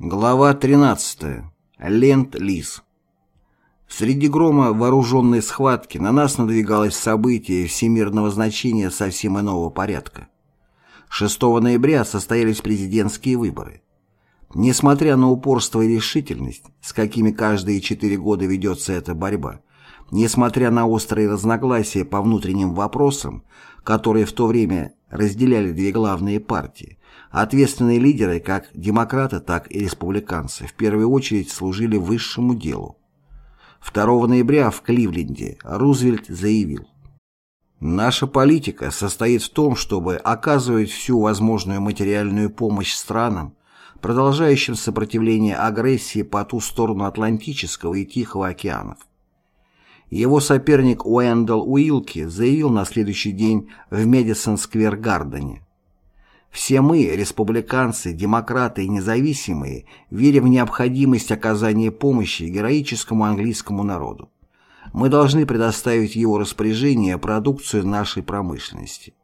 Глава 13. Лент-Лиз. Среди грома вооруженной схватки на нас надвигалось событие всемирного значения совсем иного порядка. 6 ноября состоялись президентские выборы. Несмотря на упорство и решительность, с какими каждые четыре года ведется эта борьба, несмотря на острые разногласия по внутренним вопросам, которые в то время разделяли две главные партии, Ответственные лидеры, как демократы, так и республиканцы, в первую очередь служили высшему делу. 2 ноября в Кливленде Рузвельт заявил «Наша политика состоит в том, чтобы оказывать всю возможную материальную помощь странам, продолжающим сопротивление агрессии по ту сторону Атлантического и Тихого океанов. Его соперник Уэндell Уилки заявил на следующий день в Медисон-сквер-гардене все мы, республиканцы, демократы и независимые, верим в необходимость оказания помощи героическому английскому народу. Мы должны предоставить его распоряжение продукцию нашей промышленности.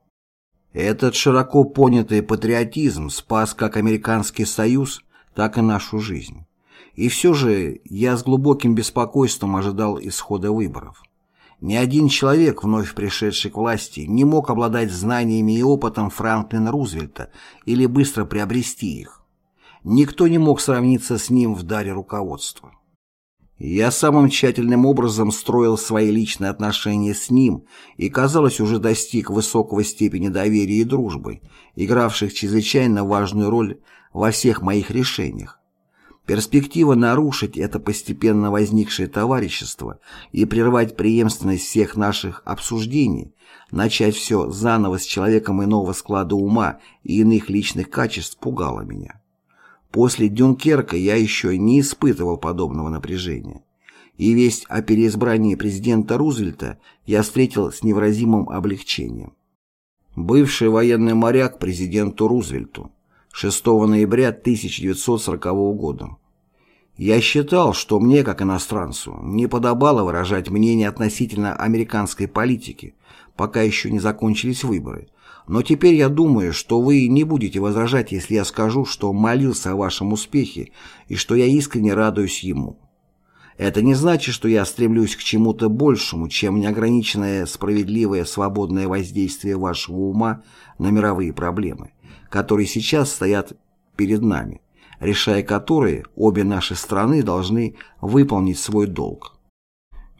Этот широко понятый патриотизм спас как Американский Союз, так и нашу жизнь. И все же я с глубоким беспокойством ожидал исхода выборов. Ни один человек, вновь пришедший к власти, не мог обладать знаниями и опытом Франклина Рузвельта или быстро приобрести их. Никто не мог сравниться с ним в даре руководства. Я самым тщательным образом строил свои личные отношения с ним и, казалось, уже достиг высокого степени доверия и дружбы, игравших чрезвычайно важную роль во всех моих решениях. Перспектива нарушить это постепенно возникшее товарищество и прервать преемственность всех наших обсуждений, начать все заново с человеком иного склада ума и иных личных качеств пугала меня. После Дюнкерка я еще не испытывал подобного напряжения. И весть о переизбрании президента Рузвельта я встретил с невыразимым облегчением. Бывший военный моряк президенту Рузвельту 6 ноября 1940 года. Я считал, что мне, как иностранцу, не подобало выражать мнение относительно американской политики, пока еще не закончились выборы. Но теперь я думаю, что вы не будете возражать, если я скажу, что молился о вашем успехе и что я искренне радуюсь ему. Это не значит, что я стремлюсь к чему-то большему, чем неограниченное справедливое свободное воздействие вашего ума на мировые проблемы которые сейчас стоят перед нами, решая которые обе наши страны должны выполнить свой долг.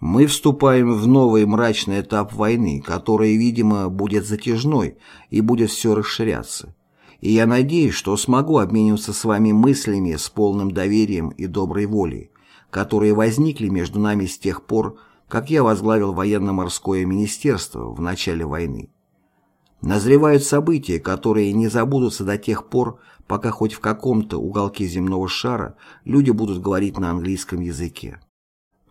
Мы вступаем в новый мрачный этап войны, который, видимо, будет затяжной и будет все расширяться. И я надеюсь, что смогу обмениваться с вами мыслями с полным доверием и доброй волей, которые возникли между нами с тех пор, как я возглавил военно-морское министерство в начале войны. Назревают события, которые не забудутся до тех пор, пока хоть в каком-то уголке земного шара люди будут говорить на английском языке.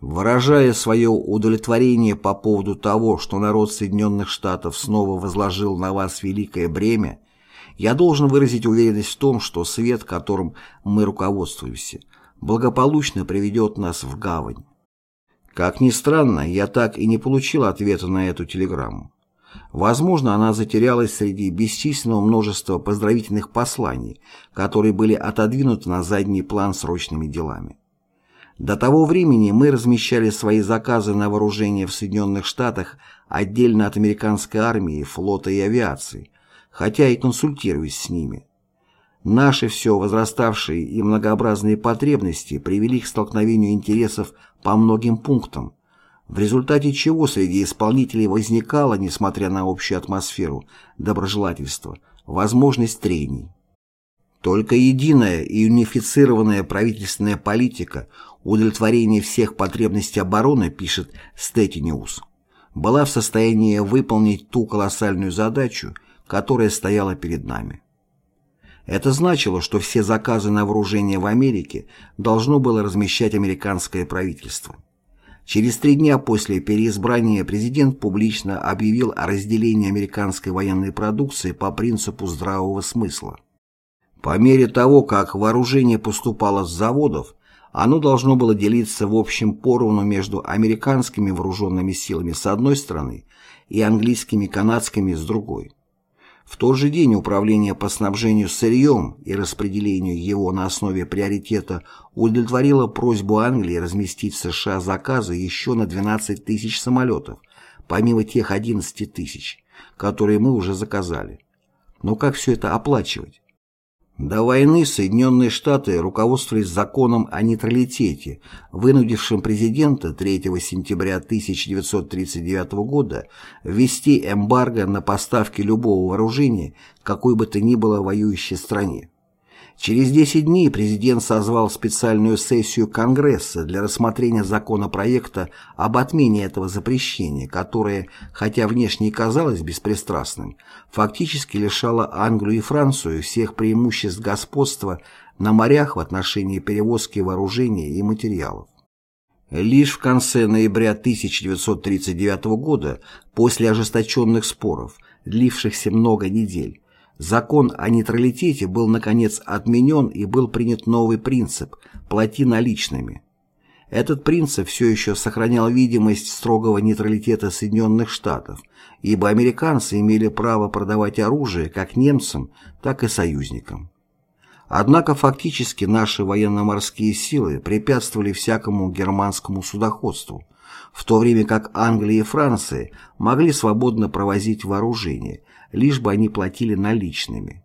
Выражая свое удовлетворение по поводу того, что народ Соединенных Штатов снова возложил на вас великое бремя, я должен выразить уверенность в том, что свет, которым мы руководствуемся, благополучно приведет нас в гавань. Как ни странно, я так и не получил ответа на эту телеграмму. Возможно, она затерялась среди бесчисленного множества поздравительных посланий, которые были отодвинуты на задний план срочными делами. До того времени мы размещали свои заказы на вооружение в Соединенных Штатах отдельно от американской армии, флота и авиации, хотя и консультируясь с ними. Наши все возраставшие и многообразные потребности привели к столкновению интересов по многим пунктам, в результате чего среди исполнителей возникала, несмотря на общую атмосферу доброжелательства, возможность трений. Только единая и унифицированная правительственная политика удовлетворения всех потребностей обороны, пишет Стетиниус, была в состоянии выполнить ту колоссальную задачу, которая стояла перед нами. Это значило, что все заказы на вооружение в Америке должно было размещать американское правительство. Через три дня после переизбрания президент публично объявил о разделении американской военной продукции по принципу здравого смысла. По мере того, как вооружение поступало с заводов, оно должно было делиться в общем поровну между американскими вооруженными силами с одной стороны и английскими канадскими с другой. В тот же день Управление по снабжению сырьем и распределению его на основе приоритета удовлетворило просьбу Англии разместить в США заказы еще на 12 тысяч самолетов, помимо тех 11 тысяч, которые мы уже заказали. Но как все это оплачивать? До войны Соединенные Штаты руководствовались законом о нейтралитете, вынудившим президента 3 сентября 1939 года ввести эмбарго на поставки любого вооружения какой бы то ни было воюющей стране. Через 10 дней президент созвал специальную сессию Конгресса для рассмотрения законопроекта об отмене этого запрещения, которое, хотя внешне и казалось беспристрастным, фактически лишало Англию и Францию всех преимуществ господства на морях в отношении перевозки вооружения и материалов. Лишь в конце ноября 1939 года, после ожесточенных споров, длившихся много недель, Закон о нейтралитете был наконец отменен и был принят новый принцип «плати наличными». Этот принцип все еще сохранял видимость строгого нейтралитета Соединенных Штатов, ибо американцы имели право продавать оружие как немцам, так и союзникам. Однако фактически наши военно-морские силы препятствовали всякому германскому судоходству, в то время как Англия и Франция могли свободно провозить вооружение, лишь бы они платили наличными.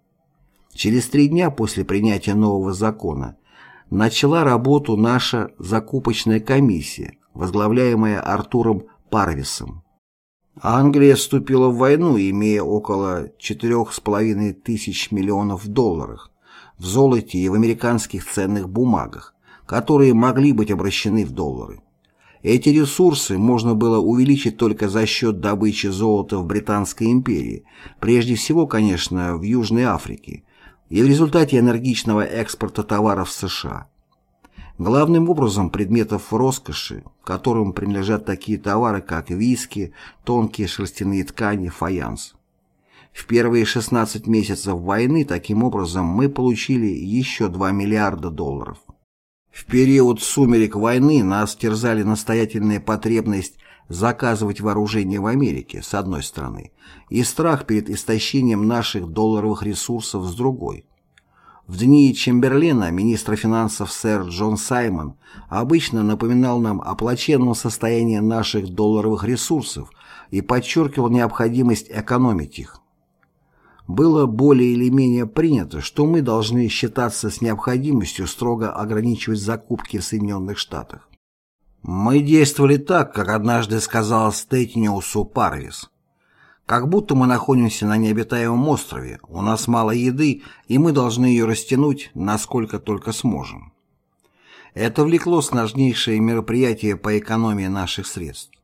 Через три дня после принятия нового закона начала работу наша закупочная комиссия, возглавляемая Артуром Парвисом. Англия вступила в войну, имея около 4,5 тысяч миллионов долларов в золоте и в американских ценных бумагах, которые могли быть обращены в доллары. Эти ресурсы можно было увеличить только за счет добычи золота в Британской империи, прежде всего, конечно, в Южной Африке, и в результате энергичного экспорта товаров в США. Главным образом предметов роскоши, которым принадлежат такие товары, как виски, тонкие шерстяные ткани, фаянс. В первые 16 месяцев войны таким образом мы получили еще 2 миллиарда долларов. В период сумерек войны нас терзали настоятельная потребность заказывать вооружение в Америке, с одной стороны, и страх перед истощением наших долларовых ресурсов с другой. В дни Чемберлена министр финансов сэр Джон Саймон обычно напоминал нам о плачевном состоянии наших долларовых ресурсов и подчеркивал необходимость экономить их было более или менее принято, что мы должны считаться с необходимостью строго ограничивать закупки в Соединенных Штатах. Мы действовали так, как однажды сказал Стейтниусу Парвис. Как будто мы находимся на необитаемом острове, у нас мало еды, и мы должны ее растянуть, насколько только сможем. Это влекло сложнейшие мероприятия по экономии наших средств.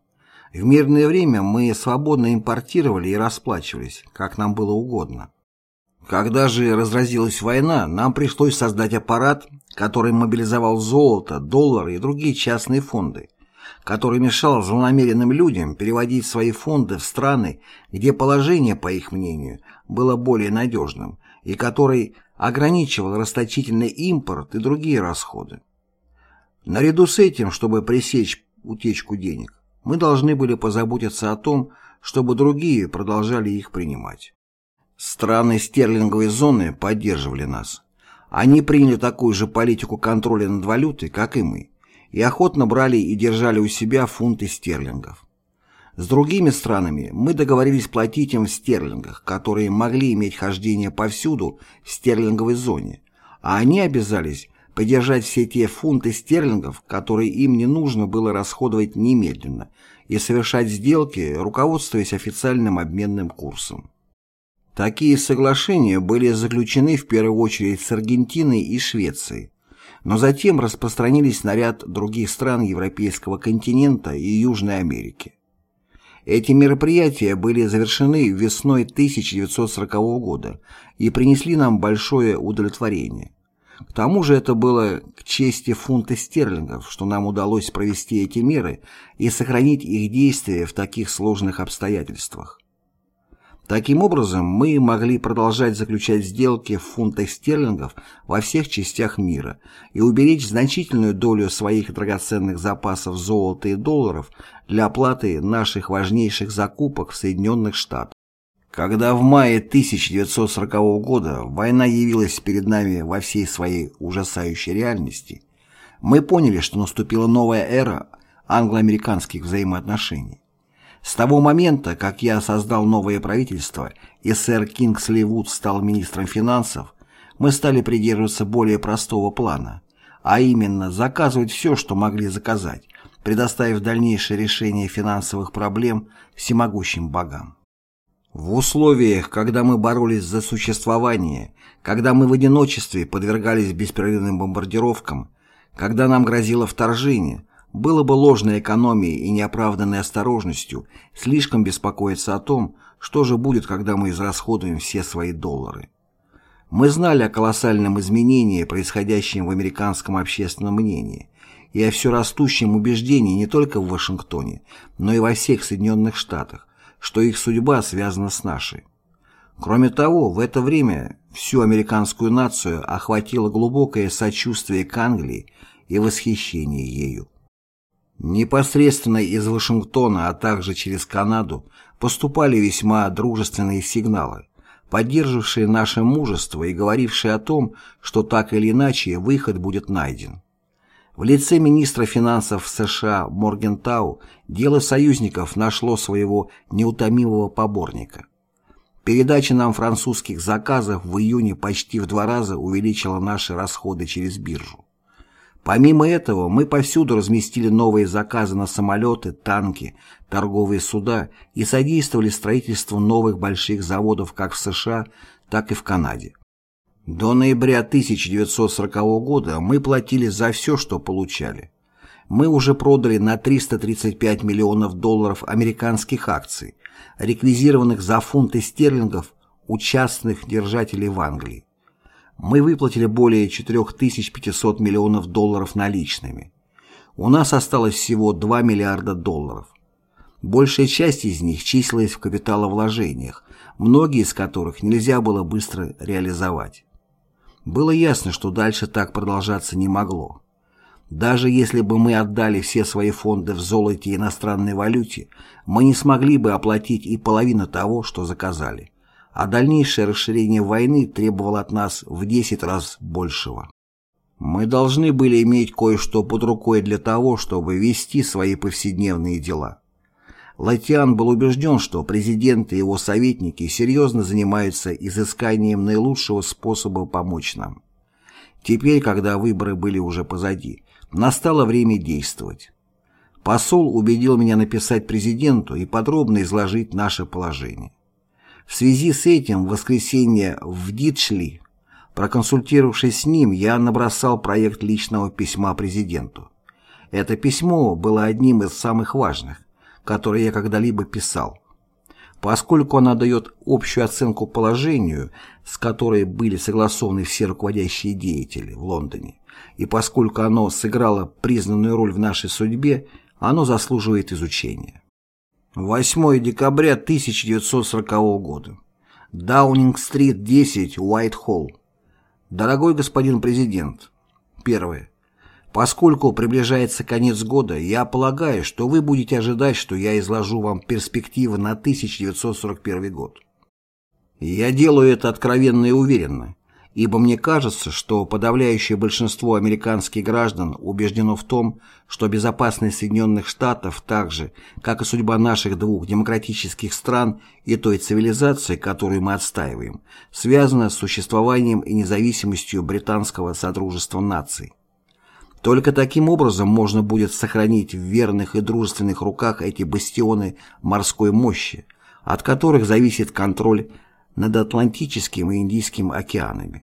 В мирное время мы свободно импортировали и расплачивались, как нам было угодно. Когда же разразилась война, нам пришлось создать аппарат, который мобилизовал золото, доллары и другие частные фонды, который мешал злонамеренным людям переводить свои фонды в страны, где положение, по их мнению, было более надежным, и который ограничивал расточительный импорт и другие расходы. Наряду с этим, чтобы пресечь утечку денег, мы должны были позаботиться о том, чтобы другие продолжали их принимать. Страны стерлинговой зоны поддерживали нас. Они приняли такую же политику контроля над валютой, как и мы, и охотно брали и держали у себя фунты стерлингов. С другими странами мы договорились платить им в стерлингах, которые могли иметь хождение повсюду в стерлинговой зоне, а они обязались поддержать все те фунты стерлингов, которые им не нужно было расходовать немедленно, и совершать сделки, руководствуясь официальным обменным курсом. Такие соглашения были заключены в первую очередь с Аргентиной и Швецией, но затем распространились на ряд других стран Европейского континента и Южной Америки. Эти мероприятия были завершены весной 1940 года и принесли нам большое удовлетворение. К тому же это было к чести фунта стерлингов, что нам удалось провести эти меры и сохранить их действие в таких сложных обстоятельствах. Таким образом, мы могли продолжать заключать сделки в фунтах стерлингов во всех частях мира и уберечь значительную долю своих драгоценных запасов золота и долларов для оплаты наших важнейших закупок в Соединенных Штатах. Когда в мае 1940 года война явилась перед нами во всей своей ужасающей реальности, мы поняли, что наступила новая эра англо-американских взаимоотношений. С того момента, как я создал новое правительство и сэр Кингсли Вуд стал министром финансов, мы стали придерживаться более простого плана, а именно заказывать все, что могли заказать, предоставив дальнейшее решение финансовых проблем всемогущим богам. В условиях, когда мы боролись за существование, когда мы в одиночестве подвергались беспрерывным бомбардировкам, когда нам грозило вторжение, было бы ложной экономией и неоправданной осторожностью слишком беспокоиться о том, что же будет, когда мы израсходуем все свои доллары. Мы знали о колоссальном изменении, происходящем в американском общественном мнении, и о все растущем убеждении не только в Вашингтоне, но и во всех Соединенных Штатах, что их судьба связана с нашей. Кроме того, в это время всю американскую нацию охватило глубокое сочувствие к Англии и восхищение ею. Непосредственно из Вашингтона, а также через Канаду поступали весьма дружественные сигналы, поддерживавшие наше мужество и говорившие о том, что так или иначе выход будет найден. В лице министра финансов США Моргентау дело союзников нашло своего неутомимого поборника. Передача нам французских заказов в июне почти в два раза увеличила наши расходы через биржу. Помимо этого, мы повсюду разместили новые заказы на самолеты, танки, торговые суда и содействовали строительству новых больших заводов как в США, так и в Канаде. До ноября 1940 года мы платили за все, что получали. Мы уже продали на 335 миллионов долларов американских акций, реквизированных за фунты стерлингов у частных держателей в Англии. Мы выплатили более 4500 миллионов долларов наличными. У нас осталось всего 2 миллиарда долларов. Большая часть из них числилась в капиталовложениях, многие из которых нельзя было быстро реализовать. Было ясно, что дальше так продолжаться не могло. Даже если бы мы отдали все свои фонды в золоте и иностранной валюте, мы не смогли бы оплатить и половину того, что заказали. А дальнейшее расширение войны требовало от нас в 10 раз большего. Мы должны были иметь кое-что под рукой для того, чтобы вести свои повседневные дела. Латиан был убежден, что президент и его советники серьезно занимаются изысканием наилучшего способа помочь нам. Теперь, когда выборы были уже позади, настало время действовать. Посол убедил меня написать президенту и подробно изложить наше положение. В связи с этим в воскресенье в Дитшли, проконсультировавшись с ним, я набросал проект личного письма президенту. Это письмо было одним из самых важных которые я когда-либо писал. Поскольку она дает общую оценку положению, с которой были согласованы все руководящие деятели в Лондоне, и поскольку оно сыграло признанную роль в нашей судьбе, оно заслуживает изучения. 8 декабря 1940 года. Даунинг-стрит, 10, Уайт-Холл. Дорогой господин президент. Первое. Поскольку приближается конец года, я полагаю, что вы будете ожидать, что я изложу вам перспективы на 1941 год. Я делаю это откровенно и уверенно, ибо мне кажется, что подавляющее большинство американских граждан убеждено в том, что безопасность Соединенных Штатов так же, как и судьба наших двух демократических стран и той цивилизации, которую мы отстаиваем, связана с существованием и независимостью британского Содружества наций. Только таким образом можно будет сохранить в верных и дружественных руках эти бастионы морской мощи, от которых зависит контроль над Атлантическим и Индийским океанами.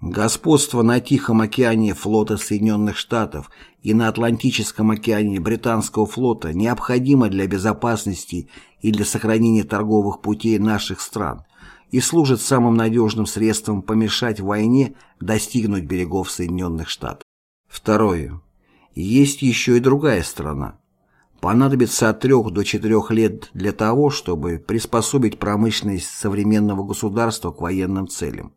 Господство на Тихом океане флота Соединенных Штатов и на Атлантическом океане британского флота необходимо для безопасности и для сохранения торговых путей наших стран и служит самым надежным средством помешать войне достигнуть берегов Соединенных Штатов. Второе. Есть еще и другая сторона. Понадобится от трех до четырех лет для того, чтобы приспособить промышленность современного государства к военным целям.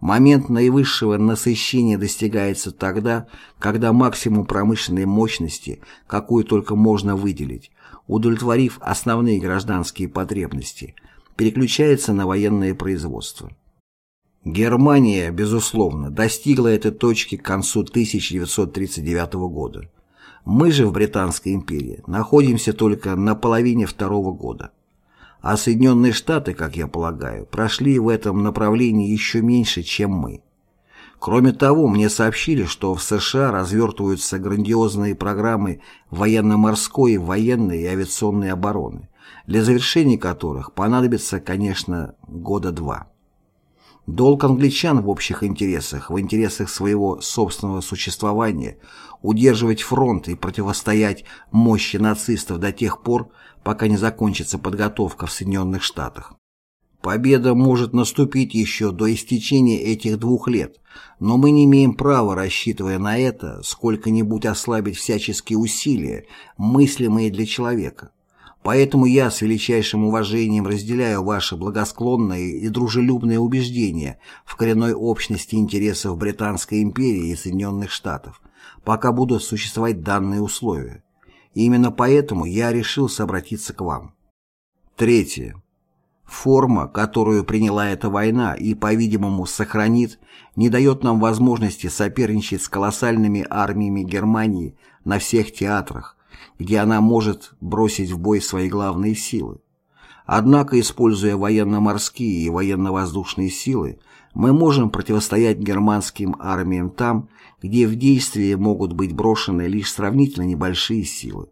Момент наивысшего насыщения достигается тогда, когда максимум промышленной мощности, какую только можно выделить, удовлетворив основные гражданские потребности, переключается на военное производство. Германия, безусловно, достигла этой точки к концу 1939 года. Мы же в Британской империи находимся только на половине второго года. А Соединенные Штаты, как я полагаю, прошли в этом направлении еще меньше, чем мы. Кроме того, мне сообщили, что в США развертываются грандиозные программы военно-морской, военной и авиационной обороны, для завершения которых понадобится, конечно, года два. Долг англичан в общих интересах, в интересах своего собственного существования, удерживать фронт и противостоять мощи нацистов до тех пор, пока не закончится подготовка в Соединенных Штатах. Победа может наступить еще до истечения этих двух лет, но мы не имеем права, рассчитывая на это, сколько-нибудь ослабить всяческие усилия, мыслимые для человека. Поэтому я с величайшим уважением разделяю ваши благосклонные и дружелюбные убеждения в коренной общности интересов Британской империи и Соединенных Штатов, пока будут существовать данные условия. И именно поэтому я решился обратиться к вам. Третье. Форма, которую приняла эта война и, по-видимому, сохранит, не дает нам возможности соперничать с колоссальными армиями Германии на всех театрах, где она может бросить в бой свои главные силы. Однако, используя военно-морские и военно-воздушные силы, мы можем противостоять германским армиям там, где в действие могут быть брошены лишь сравнительно небольшие силы.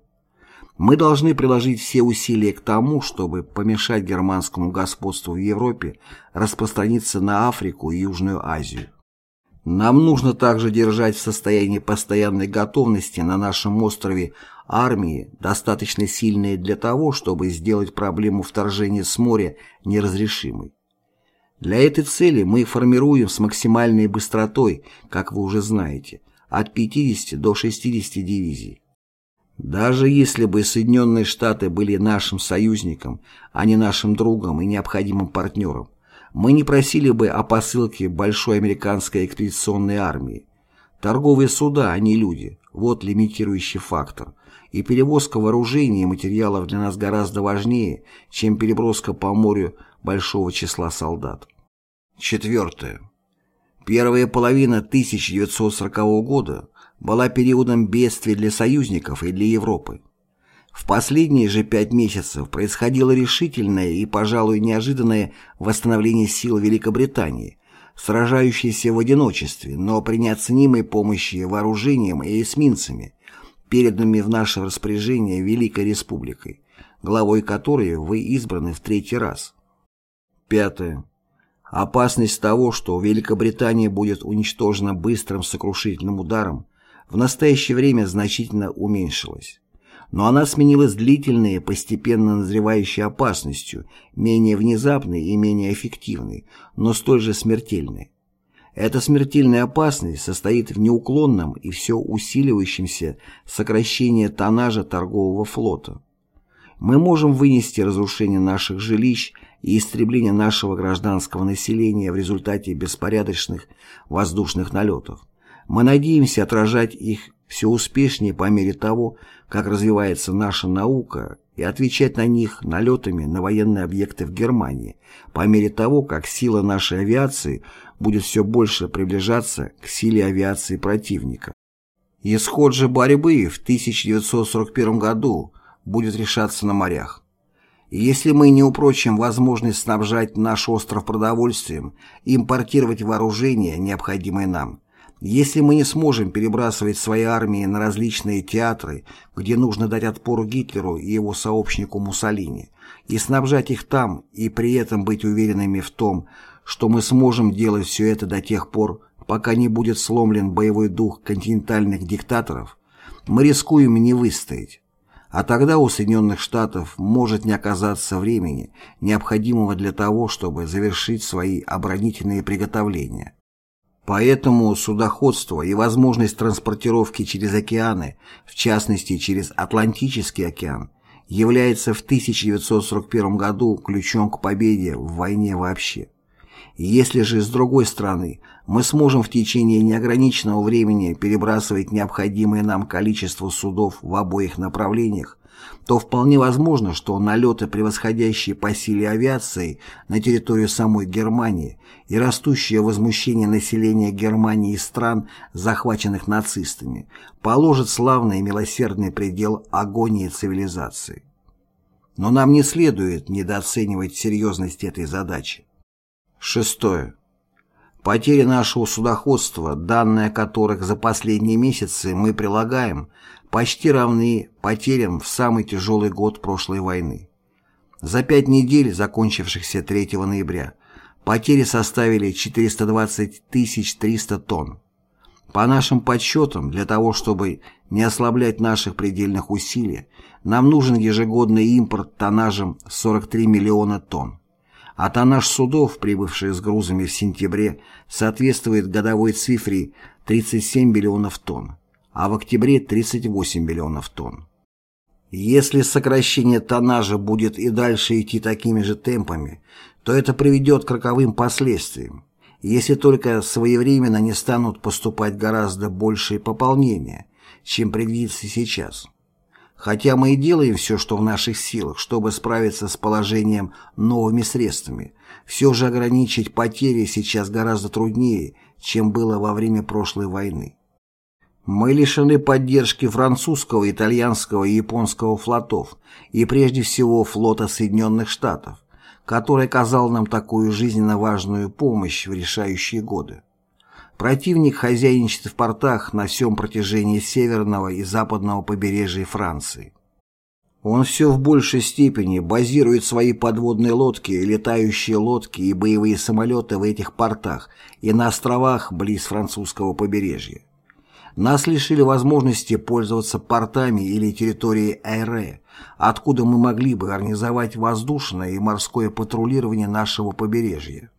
Мы должны приложить все усилия к тому, чтобы помешать германскому господству в Европе распространиться на Африку и Южную Азию. Нам нужно также держать в состоянии постоянной готовности на нашем острове армии, достаточно сильные для того, чтобы сделать проблему вторжения с моря неразрешимой. Для этой цели мы формируем с максимальной быстротой, как вы уже знаете, от 50 до 60 дивизий. Даже если бы Соединенные Штаты были нашим союзником, а не нашим другом и необходимым партнером, мы не просили бы о посылке большой американской экспедиционной армии. Торговые суда, а не люди – вот лимитирующий фактор. И перевозка вооружений и материалов для нас гораздо важнее, чем переброска по морю большого числа солдат. Четвертое. Первая половина 1940 года была периодом бедствий для союзников и для Европы. В последние же пять месяцев происходило решительное и, пожалуй, неожиданное восстановление сил Великобритании, сражающейся в одиночестве, но при неоценимой помощи вооружением и эсминцами, переданными в наше распоряжение Великой Республикой, главой которой вы избраны в третий раз. Пятое. Опасность того, что Великобритания будет уничтожена быстрым сокрушительным ударом, в настоящее время значительно уменьшилась. Но она сменилась длительной, постепенно назревающей опасностью, менее внезапной и менее эффективной, но столь же смертельной. Эта смертельная опасность состоит в неуклонном и все усиливающемся сокращении тоннажа торгового флота. Мы можем вынести разрушение наших жилищ и истребление нашего гражданского населения в результате беспорядочных воздушных налетов. Мы надеемся отражать их все успешнее по мере того, как развивается наша наука, и отвечать на них налетами на военные объекты в Германии, по мере того, как сила нашей авиации будет все больше приближаться к силе авиации противника. Исход же борьбы в 1941 году будет решаться на морях. И если мы не упрочим возможность снабжать наш остров продовольствием и импортировать вооружение, необходимое нам, если мы не сможем перебрасывать свои армии на различные театры, где нужно дать отпор Гитлеру и его сообщнику Муссолини, и снабжать их там, и при этом быть уверенными в том, что мы сможем делать все это до тех пор, пока не будет сломлен боевой дух континентальных диктаторов, мы рискуем не выстоять. А тогда у Соединенных Штатов может не оказаться времени, необходимого для того, чтобы завершить свои оборонительные приготовления. Поэтому судоходство и возможность транспортировки через океаны, в частности через Атлантический океан, является в 1941 году ключом к победе в войне вообще. Если же, с другой стороны, мы сможем в течение неограниченного времени перебрасывать необходимое нам количество судов в обоих направлениях, то вполне возможно, что налеты, превосходящие по силе авиации на территорию самой Германии и растущее возмущение населения Германии и стран, захваченных нацистами, положат славный и милосердный предел агонии цивилизации. Но нам не следует недооценивать серьезность этой задачи. Шестое. Потери нашего судоходства, данные которых за последние месяцы мы прилагаем, почти равны потерям в самый тяжелый год прошлой войны. За пять недель, закончившихся 3 ноября, потери составили 420 300 тонн. По нашим подсчетам, для того, чтобы не ослаблять наших предельных усилий, нам нужен ежегодный импорт тоннажем 43 миллиона тонн а тоннаж судов, прибывших с грузами в сентябре, соответствует годовой цифре 37 миллионов тонн, а в октябре 38 миллионов тонн. Если сокращение тоннажа будет и дальше идти такими же темпами, то это приведет к роковым последствиям, если только своевременно не станут поступать гораздо большие пополнения, чем предвидится сейчас. Хотя мы и делаем все, что в наших силах, чтобы справиться с положением новыми средствами, все же ограничить потери сейчас гораздо труднее, чем было во время прошлой войны. Мы лишены поддержки французского, итальянского и японского флотов и прежде всего флота Соединенных Штатов, который оказал нам такую жизненно важную помощь в решающие годы. Противник хозяйничает в портах на всем протяжении северного и западного побережья Франции. Он все в большей степени базирует свои подводные лодки, летающие лодки и боевые самолеты в этих портах и на островах близ французского побережья. Нас лишили возможности пользоваться портами или территорией Айре, откуда мы могли бы организовать воздушное и морское патрулирование нашего побережья.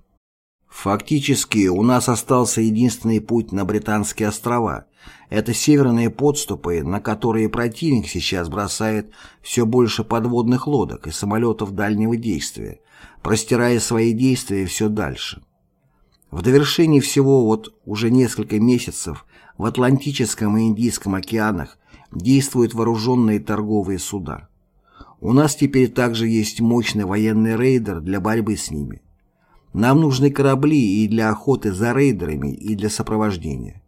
Фактически у нас остался единственный путь на Британские острова. Это северные подступы, на которые противник сейчас бросает все больше подводных лодок и самолетов дальнего действия, простирая свои действия все дальше. В довершении всего вот уже несколько месяцев в Атлантическом и Индийском океанах действуют вооруженные торговые суда. У нас теперь также есть мощный военный рейдер для борьбы с ними. Нам нужны корабли и для охоты за рейдерами, и для сопровождения.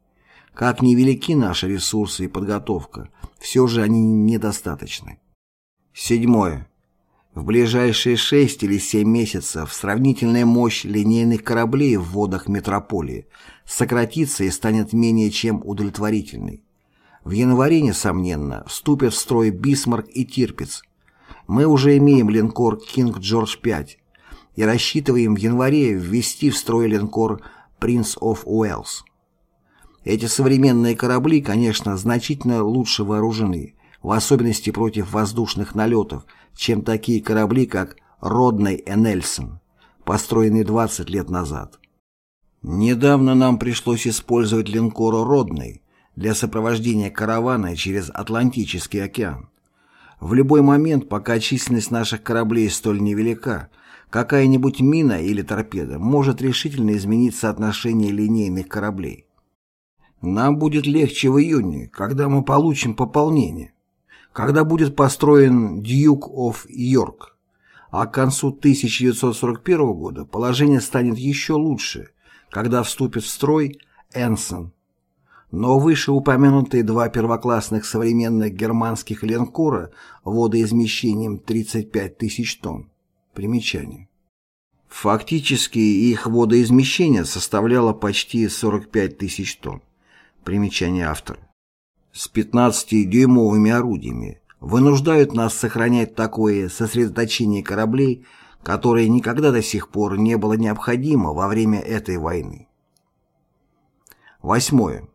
Как ни велики наши ресурсы и подготовка, все же они недостаточны. Седьмое. В ближайшие шесть или семь месяцев сравнительная мощь линейных кораблей в водах метрополии сократится и станет менее чем удовлетворительной. В январе, несомненно, вступят в строй Бисмарк и Тирпиц. Мы уже имеем линкор «Кинг Джордж V», и рассчитываем в январе ввести в строй линкор «Принц оф Уэллс». Эти современные корабли, конечно, значительно лучше вооружены, в особенности против воздушных налетов, чем такие корабли, как «Родный и Нельсон», построенные 20 лет назад. Недавно нам пришлось использовать линкор «Родный» для сопровождения каравана через Атлантический океан. В любой момент, пока численность наших кораблей столь невелика, какая-нибудь мина или торпеда может решительно изменить соотношение линейных кораблей. Нам будет легче в июне, когда мы получим пополнение, когда будет построен Duke of York, а к концу 1941 года положение станет еще лучше, когда вступит в строй Энсон. Но вышеупомянутые два первоклассных современных германских линкора водоизмещением 35 тысяч тонн Примечание. Фактически их водоизмещение составляло почти 45 тысяч тонн. Примечание автора. С 15-дюймовыми орудиями вынуждают нас сохранять такое сосредоточение кораблей, которое никогда до сих пор не было необходимо во время этой войны. Восьмое.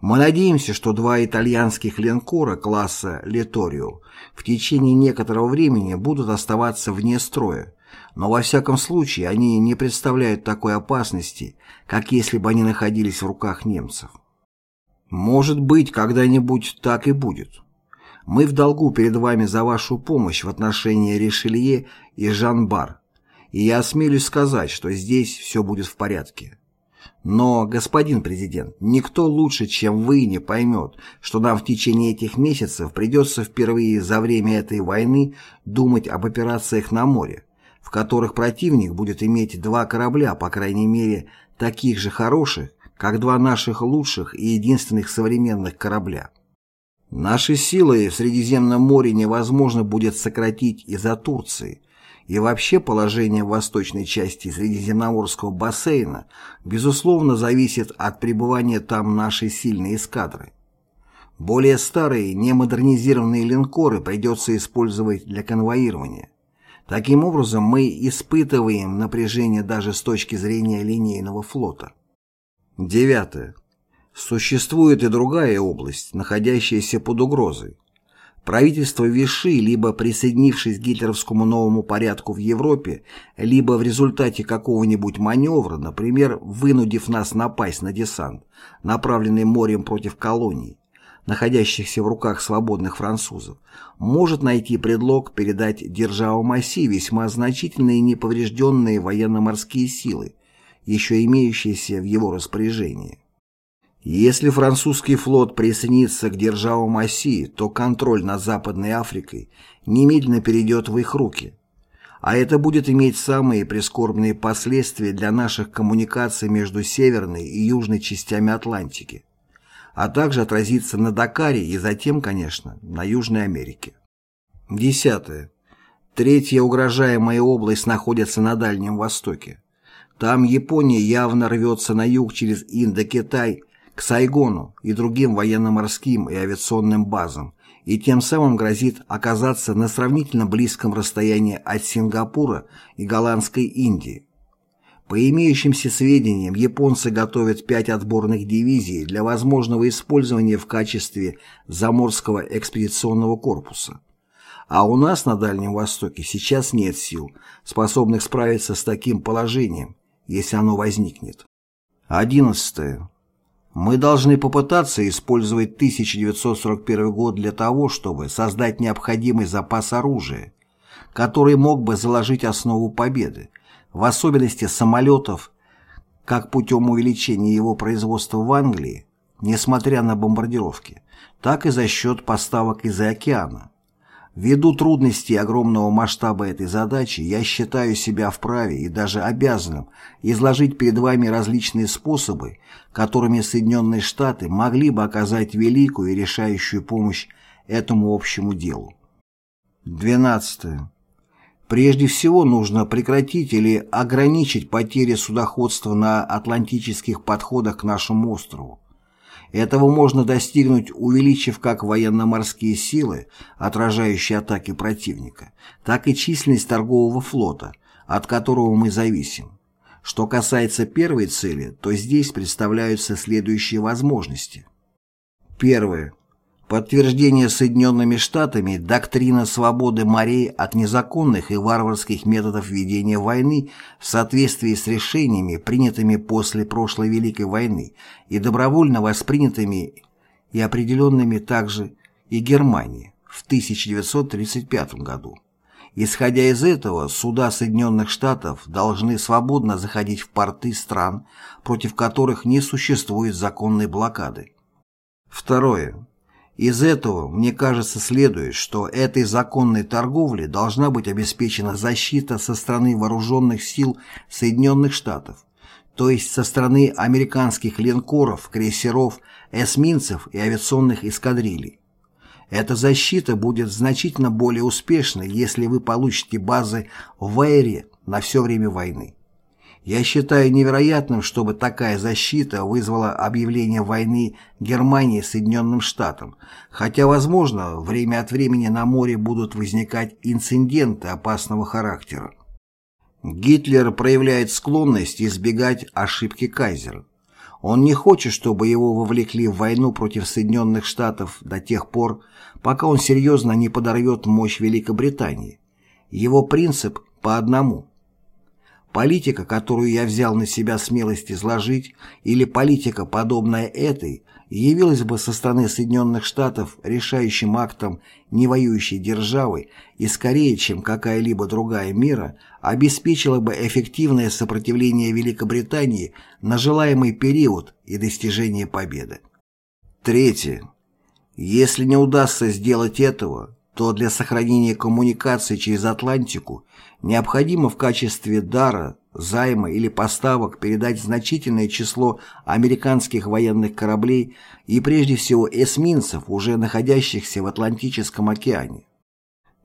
Мы надеемся, что два итальянских линкора класса «Литорио» в течение некоторого времени будут оставаться вне строя, но во всяком случае они не представляют такой опасности, как если бы они находились в руках немцев. Может быть, когда-нибудь так и будет. Мы в долгу перед вами за вашу помощь в отношении Ришелье и Жан-Бар, и я осмелюсь сказать, что здесь все будет в порядке. Но, господин президент, никто лучше, чем вы, не поймет, что нам в течение этих месяцев придется впервые за время этой войны думать об операциях на море, в которых противник будет иметь два корабля, по крайней мере, таких же хороших, как два наших лучших и единственных современных корабля. Наши силы в Средиземном море невозможно будет сократить из-за Турции, и вообще положение в восточной части Средиземноморского бассейна безусловно зависит от пребывания там нашей сильной эскадры. Более старые, немодернизированные линкоры придется использовать для конвоирования. Таким образом, мы испытываем напряжение даже с точки зрения линейного флота. Девятое. Существует и другая область, находящаяся под угрозой. Правительство Виши, либо присоединившись к гитлеровскому новому порядку в Европе, либо в результате какого-нибудь маневра, например, вынудив нас напасть на десант, направленный морем против колоний, находящихся в руках свободных французов, может найти предлог передать державам оси весьма значительные неповрежденные военно-морские силы, еще имеющиеся в его распоряжении. Если французский флот присоединится к державам оси, то контроль над Западной Африкой немедленно перейдет в их руки. А это будет иметь самые прискорбные последствия для наших коммуникаций между северной и южной частями Атлантики, а также отразится на Дакаре и затем, конечно, на Южной Америке. Десятое. Третья угрожаемая область находится на Дальнем Востоке. Там Япония явно рвется на юг через Индокитай – к Сайгону и другим военно-морским и авиационным базам и тем самым грозит оказаться на сравнительно близком расстоянии от Сингапура и Голландской Индии. По имеющимся сведениям, японцы готовят пять отборных дивизий для возможного использования в качестве заморского экспедиционного корпуса. А у нас на Дальнем Востоке сейчас нет сил, способных справиться с таким положением, если оно возникнет. 11. Мы должны попытаться использовать 1941 год для того, чтобы создать необходимый запас оружия, который мог бы заложить основу победы, в особенности самолетов, как путем увеличения его производства в Англии, несмотря на бомбардировки, так и за счет поставок из-за океана. Ввиду трудностей огромного масштаба этой задачи, я считаю себя вправе и даже обязанным изложить перед вами различные способы, которыми Соединенные Штаты могли бы оказать великую и решающую помощь этому общему делу. 12. Прежде всего нужно прекратить или ограничить потери судоходства на атлантических подходах к нашему острову. Этого можно достигнуть, увеличив как военно-морские силы, отражающие атаки противника, так и численность торгового флота, от которого мы зависим. Что касается первой цели, то здесь представляются следующие возможности. Первое. Подтверждение Соединенными Штатами доктрина свободы морей от незаконных и варварских методов ведения войны в соответствии с решениями, принятыми после прошлой Великой войны и добровольно воспринятыми и определенными также и Германией в 1935 году. Исходя из этого, суда Соединенных Штатов должны свободно заходить в порты стран, против которых не существует законной блокады. Второе. Из этого, мне кажется, следует, что этой законной торговле должна быть обеспечена защита со стороны вооруженных сил Соединенных Штатов, то есть со стороны американских линкоров, крейсеров, эсминцев и авиационных эскадрилей. Эта защита будет значительно более успешной, если вы получите базы в Вейре на все время войны. Я считаю невероятным, чтобы такая защита вызвала объявление войны Германии Соединенным Штатам, хотя, возможно, время от времени на море будут возникать инциденты опасного характера. Гитлер проявляет склонность избегать ошибки Кайзера. Он не хочет, чтобы его вовлекли в войну против Соединенных Штатов до тех пор, пока он серьезно не подорвет мощь Великобритании. Его принцип по одному – политика, которую я взял на себя смелость изложить, или политика, подобная этой, явилась бы со стороны Соединенных Штатов решающим актом невоюющей державы и скорее, чем какая-либо другая мера, обеспечила бы эффективное сопротивление Великобритании на желаемый период и достижение победы. Третье. Если не удастся сделать этого, то для сохранения коммуникации через Атлантику необходимо в качестве дара, займа или поставок передать значительное число американских военных кораблей и прежде всего эсминцев, уже находящихся в Атлантическом океане.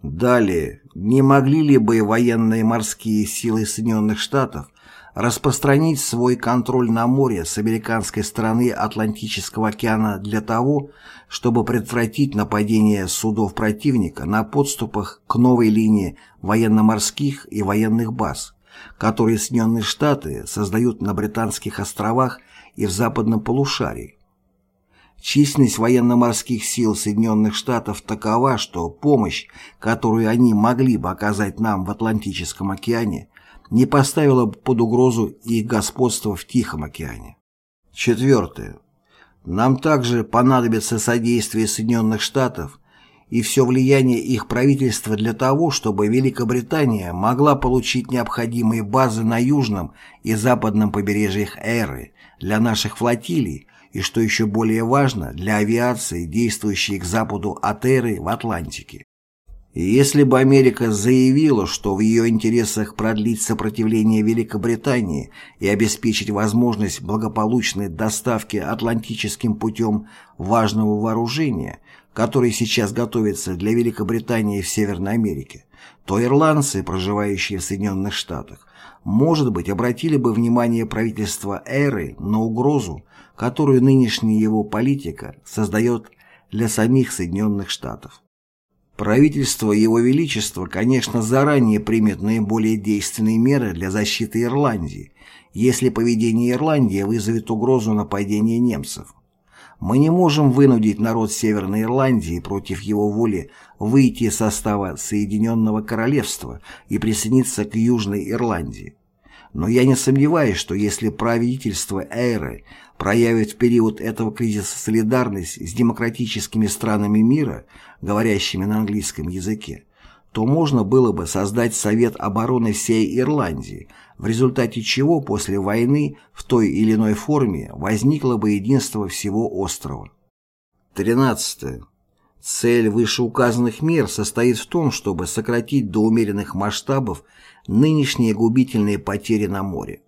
Далее, не могли ли бы военные морские силы Соединенных Штатов распространить свой контроль на море с американской стороны Атлантического океана для того, чтобы предотвратить нападение судов противника на подступах к новой линии военно-морских и военных баз, которые Соединенные Штаты создают на Британских островах и в западном полушарии. Численность военно-морских сил Соединенных Штатов такова, что помощь, которую они могли бы оказать нам в Атлантическом океане, не поставила бы под угрозу их господство в Тихом океане. Четвертое. Нам также понадобится содействие Соединенных Штатов и все влияние их правительства для того, чтобы Великобритания могла получить необходимые базы на южном и западном побережьях Эры для наших флотилий и, что еще более важно, для авиации, действующей к западу от Эры в Атлантике. Если бы Америка заявила, что в ее интересах продлить сопротивление Великобритании и обеспечить возможность благополучной доставки атлантическим путем важного вооружения, которое сейчас готовится для Великобритании в Северной Америке, то ирландцы, проживающие в Соединенных Штатах, может быть, обратили бы внимание правительства Эры на угрозу, которую нынешняя его политика создает для самих Соединенных Штатов. Правительство Его Величества, конечно, заранее примет наиболее действенные меры для защиты Ирландии, если поведение Ирландии вызовет угрозу нападения немцев. Мы не можем вынудить народ Северной Ирландии против его воли выйти из состава Соединенного Королевства и присоединиться к Южной Ирландии. Но я не сомневаюсь, что если правительство Эйры проявит в период этого кризиса солидарность с демократическими странами мира, говорящими на английском языке, то можно было бы создать Совет обороны всей Ирландии, в результате чего после войны в той или иной форме возникло бы единство всего острова. 13. Цель вышеуказанных мер состоит в том, чтобы сократить до умеренных масштабов нынешние губительные потери на море.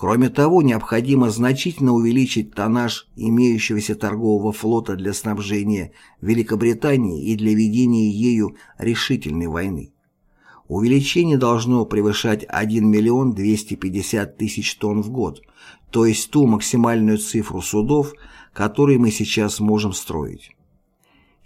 Кроме того, необходимо значительно увеличить тоннаж имеющегося торгового флота для снабжения Великобритании и для ведения ею решительной войны. Увеличение должно превышать 1 миллион 250 тысяч тонн в год, то есть ту максимальную цифру судов, которые мы сейчас можем строить.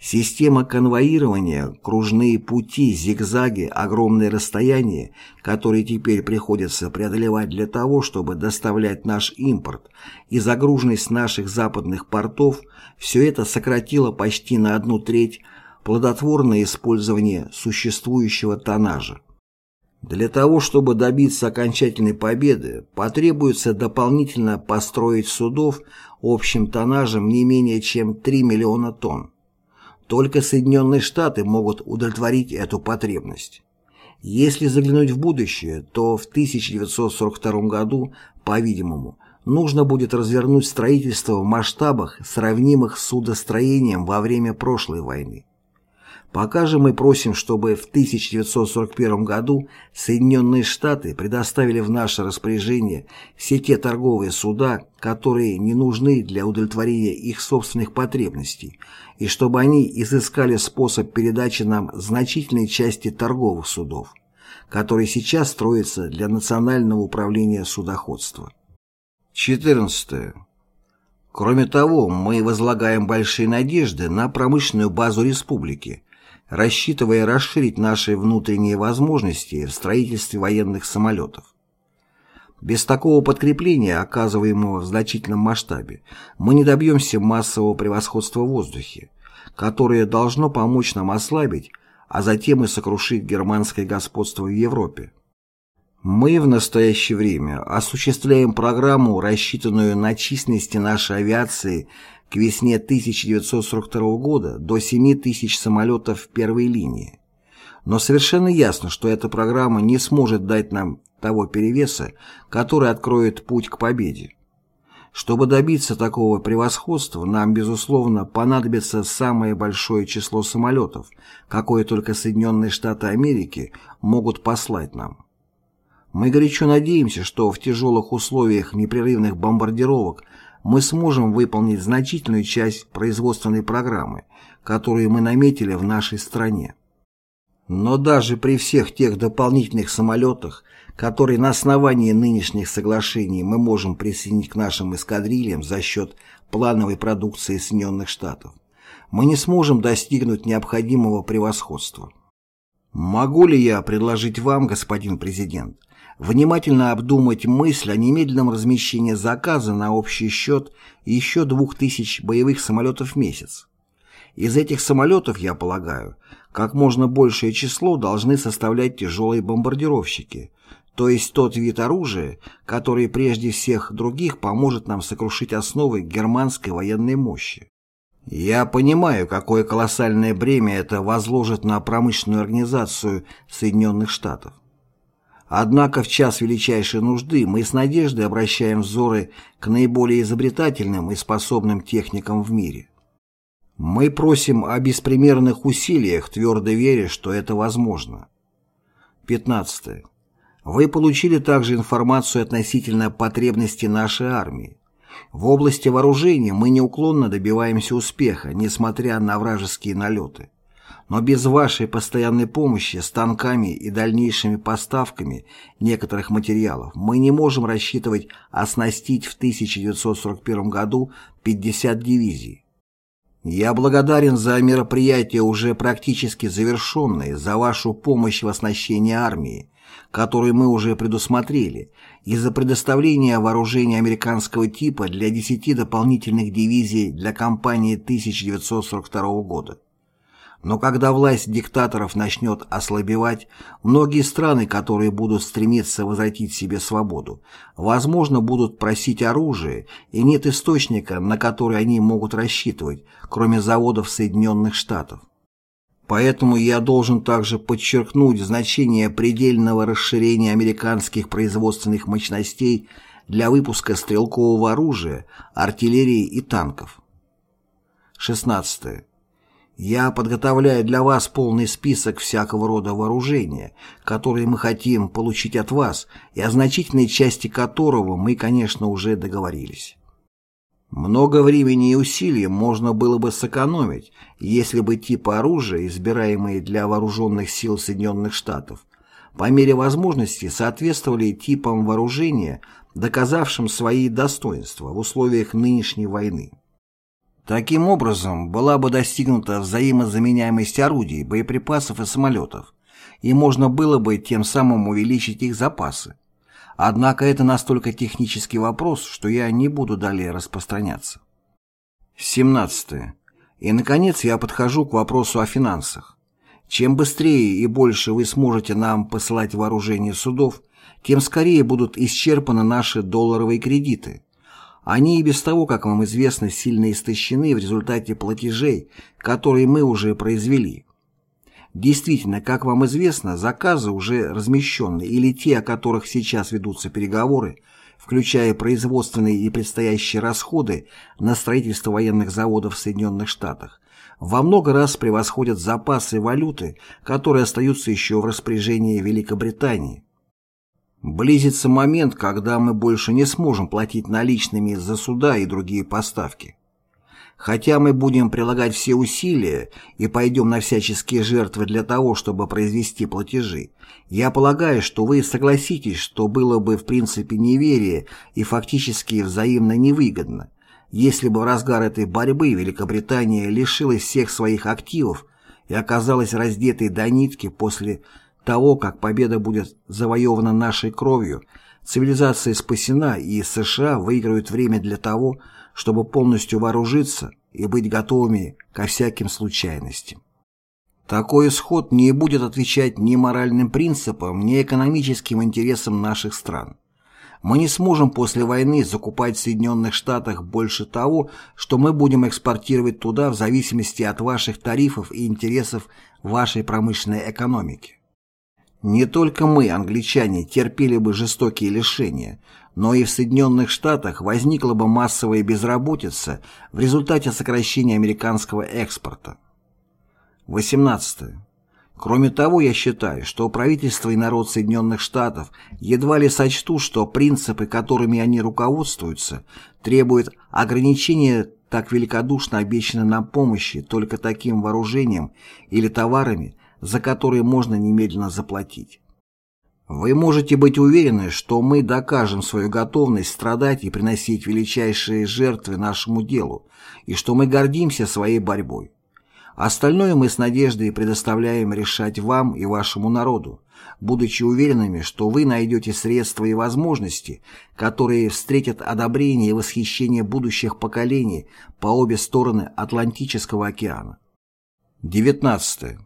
Система конвоирования, кружные пути, зигзаги, огромные расстояния, которые теперь приходится преодолевать для того, чтобы доставлять наш импорт, и загруженность наших западных портов – все это сократило почти на одну треть плодотворное использование существующего тоннажа. Для того, чтобы добиться окончательной победы, потребуется дополнительно построить судов общим тоннажем не менее чем 3 миллиона тонн. Только Соединенные Штаты могут удовлетворить эту потребность. Если заглянуть в будущее, то в 1942 году, по-видимому, нужно будет развернуть строительство в масштабах, сравнимых с судостроением во время прошлой войны. Пока же мы просим, чтобы в 1941 году Соединенные Штаты предоставили в наше распоряжение все те торговые суда, которые не нужны для удовлетворения их собственных потребностей, и чтобы они изыскали способ передачи нам значительной части торговых судов, которые сейчас строятся для Национального управления судоходства. 14. Кроме того, мы возлагаем большие надежды на промышленную базу республики, рассчитывая расширить наши внутренние возможности в строительстве военных самолетов. Без такого подкрепления, оказываемого в значительном масштабе, мы не добьемся массового превосходства в воздухе, которое должно помочь нам ослабить, а затем и сокрушить германское господство в Европе. Мы в настоящее время осуществляем программу, рассчитанную на численности нашей авиации к весне 1942 года до 7 тысяч самолетов первой линии. Но совершенно ясно, что эта программа не сможет дать нам того перевеса, который откроет путь к победе. Чтобы добиться такого превосходства, нам, безусловно, понадобится самое большое число самолетов, какое только Соединенные Штаты Америки могут послать нам. Мы горячо надеемся, что в тяжелых условиях непрерывных бомбардировок мы сможем выполнить значительную часть производственной программы, которую мы наметили в нашей стране. Но даже при всех тех дополнительных самолетах, которые на основании нынешних соглашений мы можем присоединить к нашим эскадрильям за счет плановой продукции Соединенных Штатов, мы не сможем достигнуть необходимого превосходства. Могу ли я предложить вам, господин президент, внимательно обдумать мысль о немедленном размещении заказа на общий счет еще двух тысяч боевых самолетов в месяц. Из этих самолетов, я полагаю, как можно большее число должны составлять тяжелые бомбардировщики, то есть тот вид оружия, который прежде всех других поможет нам сокрушить основы германской военной мощи. Я понимаю, какое колоссальное бремя это возложит на промышленную организацию Соединенных Штатов. Однако в час величайшей нужды мы с надеждой обращаем взоры к наиболее изобретательным и способным техникам в мире. Мы просим о беспримерных усилиях, твердо веря, что это возможно. 15. Вы получили также информацию относительно потребностей нашей армии. В области вооружения мы неуклонно добиваемся успеха, несмотря на вражеские налеты. Но без вашей постоянной помощи станками и дальнейшими поставками некоторых материалов мы не можем рассчитывать оснастить в 1941 году 50 дивизий. Я благодарен за мероприятия, уже практически завершенные, за вашу помощь в оснащении армии, которую мы уже предусмотрели, и за предоставление вооружения американского типа для 10 дополнительных дивизий для кампании 1942 года. Но когда власть диктаторов начнет ослабевать, многие страны, которые будут стремиться возвратить себе свободу, возможно, будут просить оружие, и нет источника, на который они могут рассчитывать, кроме заводов Соединенных Штатов. Поэтому я должен также подчеркнуть значение предельного расширения американских производственных мощностей для выпуска стрелкового оружия, артиллерии и танков. 16. Я подготовляю для вас полный список всякого рода вооружения, которые мы хотим получить от вас, и о значительной части которого мы, конечно, уже договорились. Много времени и усилий можно было бы сэкономить, если бы типы оружия, избираемые для вооруженных сил Соединенных Штатов, по мере возможности соответствовали типам вооружения, доказавшим свои достоинства в условиях нынешней войны. Таким образом, была бы достигнута взаимозаменяемость орудий, боеприпасов и самолетов, и можно было бы тем самым увеличить их запасы. Однако это настолько технический вопрос, что я не буду далее распространяться. 17. И, наконец, я подхожу к вопросу о финансах. Чем быстрее и больше вы сможете нам посылать вооружение судов, тем скорее будут исчерпаны наши долларовые кредиты, они и без того, как вам известно, сильно истощены в результате платежей, которые мы уже произвели. Действительно, как вам известно, заказы уже размещены или те, о которых сейчас ведутся переговоры, включая производственные и предстоящие расходы на строительство военных заводов в Соединенных Штатах, во много раз превосходят запасы валюты, которые остаются еще в распоряжении Великобритании. Близится момент, когда мы больше не сможем платить наличными за суда и другие поставки. Хотя мы будем прилагать все усилия и пойдем на всяческие жертвы для того, чтобы произвести платежи, я полагаю, что вы согласитесь, что было бы в принципе неверие и фактически взаимно невыгодно, если бы в разгар этой борьбы Великобритания лишилась всех своих активов и оказалась раздетой до нитки после того, как победа будет завоевана нашей кровью, цивилизация спасена и США выиграют время для того, чтобы полностью вооружиться и быть готовыми ко всяким случайностям. Такой исход не будет отвечать ни моральным принципам, ни экономическим интересам наших стран. Мы не сможем после войны закупать в Соединенных Штатах больше того, что мы будем экспортировать туда в зависимости от ваших тарифов и интересов вашей промышленной экономики. Не только мы, англичане, терпели бы жестокие лишения, но и в Соединенных Штатах возникла бы массовая безработица в результате сокращения американского экспорта. 18. Кроме того, я считаю, что правительство и народ Соединенных Штатов едва ли сочтут, что принципы, которыми они руководствуются, требуют ограничения так великодушно обещанной нам помощи только таким вооружением или товарами, за которые можно немедленно заплатить. Вы можете быть уверены, что мы докажем свою готовность страдать и приносить величайшие жертвы нашему делу, и что мы гордимся своей борьбой. Остальное мы с надеждой предоставляем решать вам и вашему народу, будучи уверенными, что вы найдете средства и возможности, которые встретят одобрение и восхищение будущих поколений по обе стороны Атлантического океана. 19.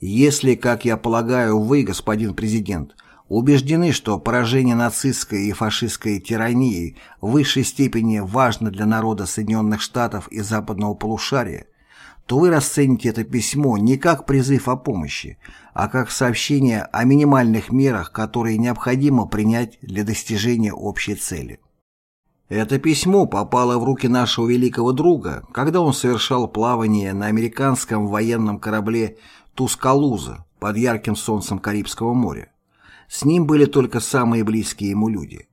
Если, как я полагаю, вы, господин президент, убеждены, что поражение нацистской и фашистской тирании в высшей степени важно для народа Соединенных Штатов и западного полушария, то вы расцените это письмо не как призыв о помощи, а как сообщение о минимальных мерах, которые необходимо принять для достижения общей цели. Это письмо попало в руки нашего великого друга, когда он совершал плавание на американском военном корабле «Тускалуза» под ярким солнцем Карибского моря. С ним были только самые близкие ему люди.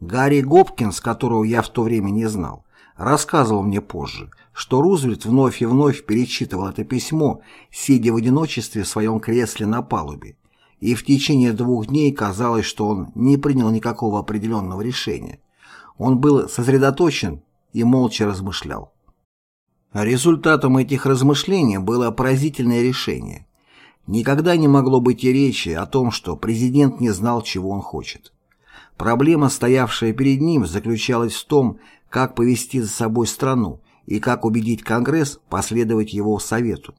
Гарри Гопкинс, которого я в то время не знал, рассказывал мне позже, что Рузвельт вновь и вновь перечитывал это письмо, сидя в одиночестве в своем кресле на палубе, и в течение двух дней казалось, что он не принял никакого определенного решения. Он был сосредоточен и молча размышлял. Результатом этих размышлений было поразительное решение. Никогда не могло быть и речи о том, что президент не знал, чего он хочет. Проблема, стоявшая перед ним, заключалась в том, как повести за собой страну и как убедить Конгресс последовать его совету.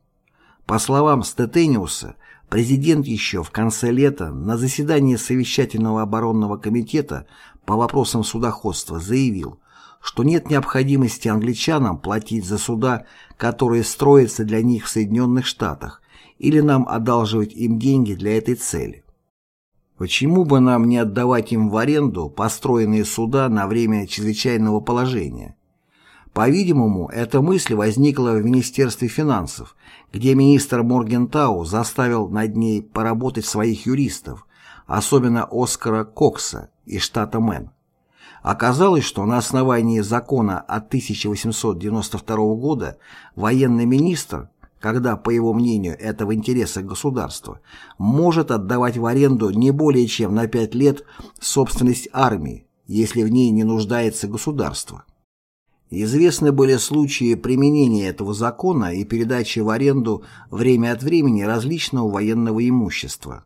По словам Стетениуса, президент еще в конце лета на заседании совещательного оборонного комитета по вопросам судоходства заявил, что нет необходимости англичанам платить за суда, которые строятся для них в Соединенных Штатах, или нам одалживать им деньги для этой цели. Почему бы нам не отдавать им в аренду построенные суда на время чрезвычайного положения? По-видимому, эта мысль возникла в Министерстве финансов, где министр Моргентау заставил над ней поработать своих юристов, особенно Оскара Кокса из штата Мэн. Оказалось, что на основании закона от 1892 года военный министр когда, по его мнению, это в интересах государства, может отдавать в аренду не более чем на 5 лет собственность армии, если в ней не нуждается государство. Известны были случаи применения этого закона и передачи в аренду время от времени различного военного имущества.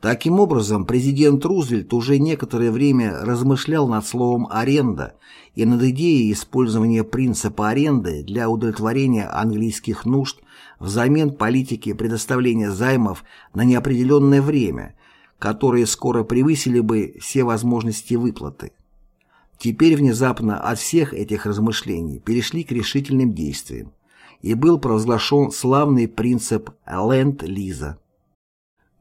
Таким образом, президент Рузвельт уже некоторое время размышлял над словом «аренда» и над идеей использования принципа аренды для удовлетворения английских нужд взамен политики предоставления займов на неопределенное время, которые скоро превысили бы все возможности выплаты. Теперь внезапно от всех этих размышлений перешли к решительным действиям, и был провозглашен славный принцип Ленд-Лиза.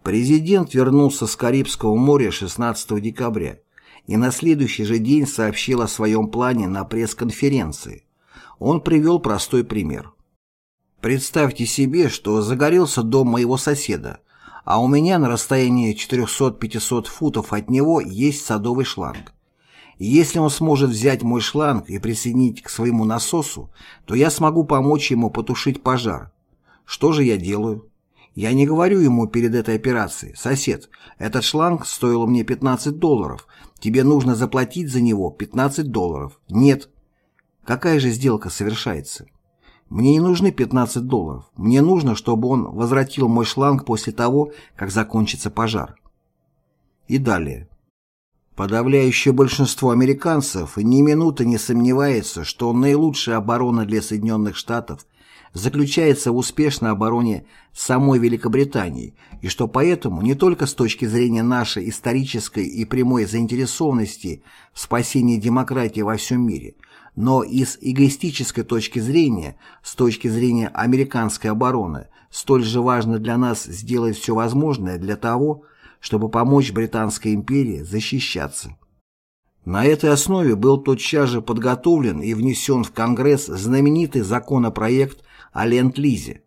Президент вернулся с Карибского моря 16 декабря и на следующий же день сообщил о своем плане на пресс-конференции. Он привел простой пример. Представьте себе, что загорелся дом моего соседа, а у меня на расстоянии 400-500 футов от него есть садовый шланг. Если он сможет взять мой шланг и присоединить к своему насосу, то я смогу помочь ему потушить пожар. Что же я делаю? Я не говорю ему перед этой операцией, сосед, этот шланг стоил мне 15 долларов, тебе нужно заплатить за него 15 долларов. Нет. Какая же сделка совершается? Мне не нужны 15 долларов, мне нужно, чтобы он возвратил мой шланг после того, как закончится пожар. И далее. Подавляющее большинство американцев ни минуты не сомневается, что наилучшая оборона для Соединенных Штатов заключается в успешной обороне самой Великобритании, и что поэтому не только с точки зрения нашей исторической и прямой заинтересованности в спасении демократии во всем мире, но и с эгоистической точки зрения, с точки зрения американской обороны, столь же важно для нас сделать все возможное для того, чтобы помочь Британской империи защищаться. На этой основе был тотчас же подготовлен и внесен в Конгресс знаменитый законопроект о Ленд-Лизе.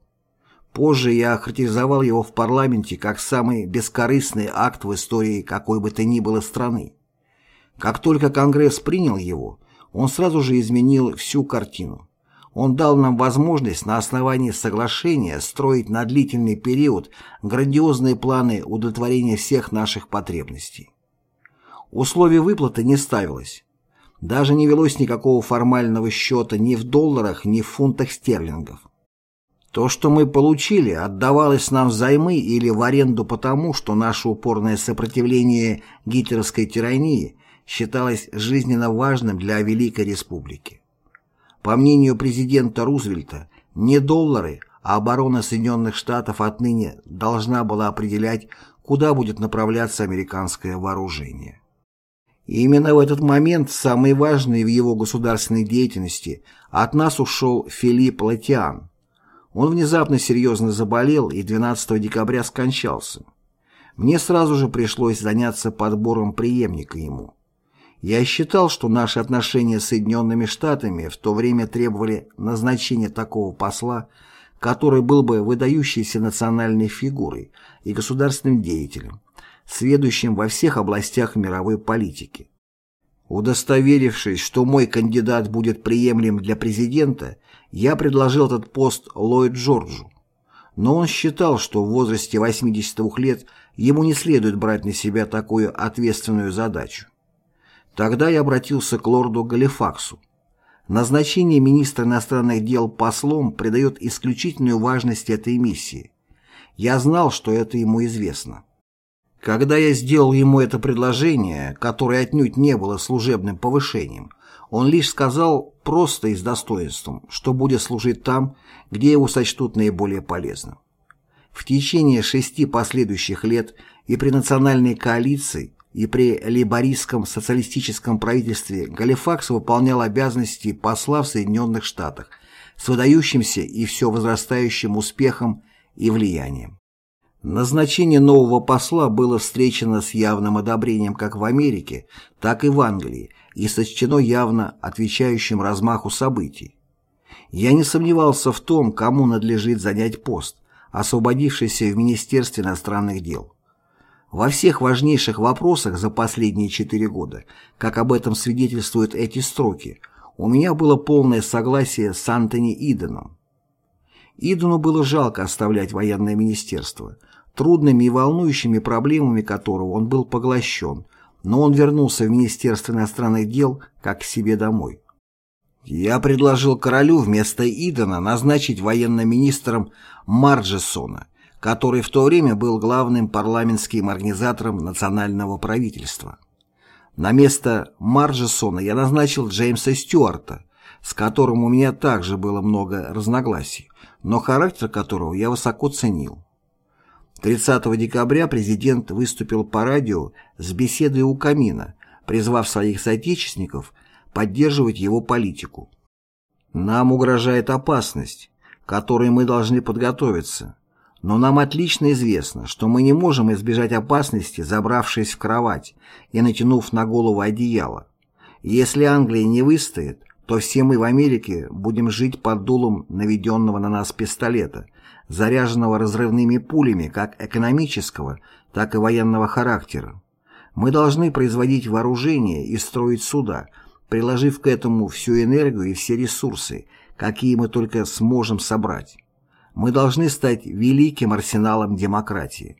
Позже я охарактеризовал его в парламенте как самый бескорыстный акт в истории какой бы то ни было страны. Как только Конгресс принял его, он сразу же изменил всю картину. Он дал нам возможность на основании соглашения строить на длительный период грандиозные планы удовлетворения всех наших потребностей. Условий выплаты не ставилось. Даже не велось никакого формального счета ни в долларах, ни в фунтах стерлингов. То, что мы получили, отдавалось нам взаймы или в аренду потому, что наше упорное сопротивление гитлеровской тирании считалось жизненно важным для Великой Республики. По мнению президента Рузвельта, не доллары, а оборона Соединенных Штатов отныне должна была определять, куда будет направляться американское вооружение. И именно в этот момент, самый важный в его государственной деятельности, от нас ушел Филипп Латиан. Он внезапно серьезно заболел и 12 декабря скончался. Мне сразу же пришлось заняться подбором преемника ему. Я считал, что наши отношения с Соединенными Штатами в то время требовали назначения такого посла, который был бы выдающейся национальной фигурой и государственным деятелем, сведущим во всех областях мировой политики. Удостоверившись, что мой кандидат будет приемлем для президента, я предложил этот пост Ллойд Джорджу. Но он считал, что в возрасте 82 лет ему не следует брать на себя такую ответственную задачу. Тогда я обратился к лорду Галифаксу. Назначение министра иностранных дел послом придает исключительную важность этой миссии. Я знал, что это ему известно. Когда я сделал ему это предложение, которое отнюдь не было служебным повышением, он лишь сказал просто и с достоинством, что будет служить там, где его сочтут наиболее полезным. В течение шести последующих лет и при национальной коалиции и при лейбористском социалистическом правительстве Галифакс выполнял обязанности посла в Соединенных Штатах с выдающимся и все возрастающим успехом и влиянием. Назначение нового посла было встречено с явным одобрением как в Америке, так и в Англии и сочтено явно отвечающим размаху событий. Я не сомневался в том, кому надлежит занять пост, освободившийся в Министерстве иностранных дел. Во всех важнейших вопросах за последние четыре года, как об этом свидетельствуют эти строки, у меня было полное согласие с Антони Иденом. Идену было жалко оставлять военное министерство, трудными и волнующими проблемами которого он был поглощен, но он вернулся в Министерство иностранных дел как к себе домой. Я предложил королю вместо Идена назначить военным министром Марджесона, который в то время был главным парламентским организатором национального правительства. На место Марджесона я назначил Джеймса Стюарта, с которым у меня также было много разногласий, но характер которого я высоко ценил. 30 декабря президент выступил по радио с беседой у камина, призвав своих соотечественников поддерживать его политику. «Нам угрожает опасность, которой мы должны подготовиться, но нам отлично известно, что мы не можем избежать опасности, забравшись в кровать и натянув на голову одеяло. Если Англия не выстоит, то все мы в Америке будем жить под дулом наведенного на нас пистолета, заряженного разрывными пулями как экономического, так и военного характера. Мы должны производить вооружение и строить суда, приложив к этому всю энергию и все ресурсы, какие мы только сможем собрать. Мы должны стать великим арсеналом демократии.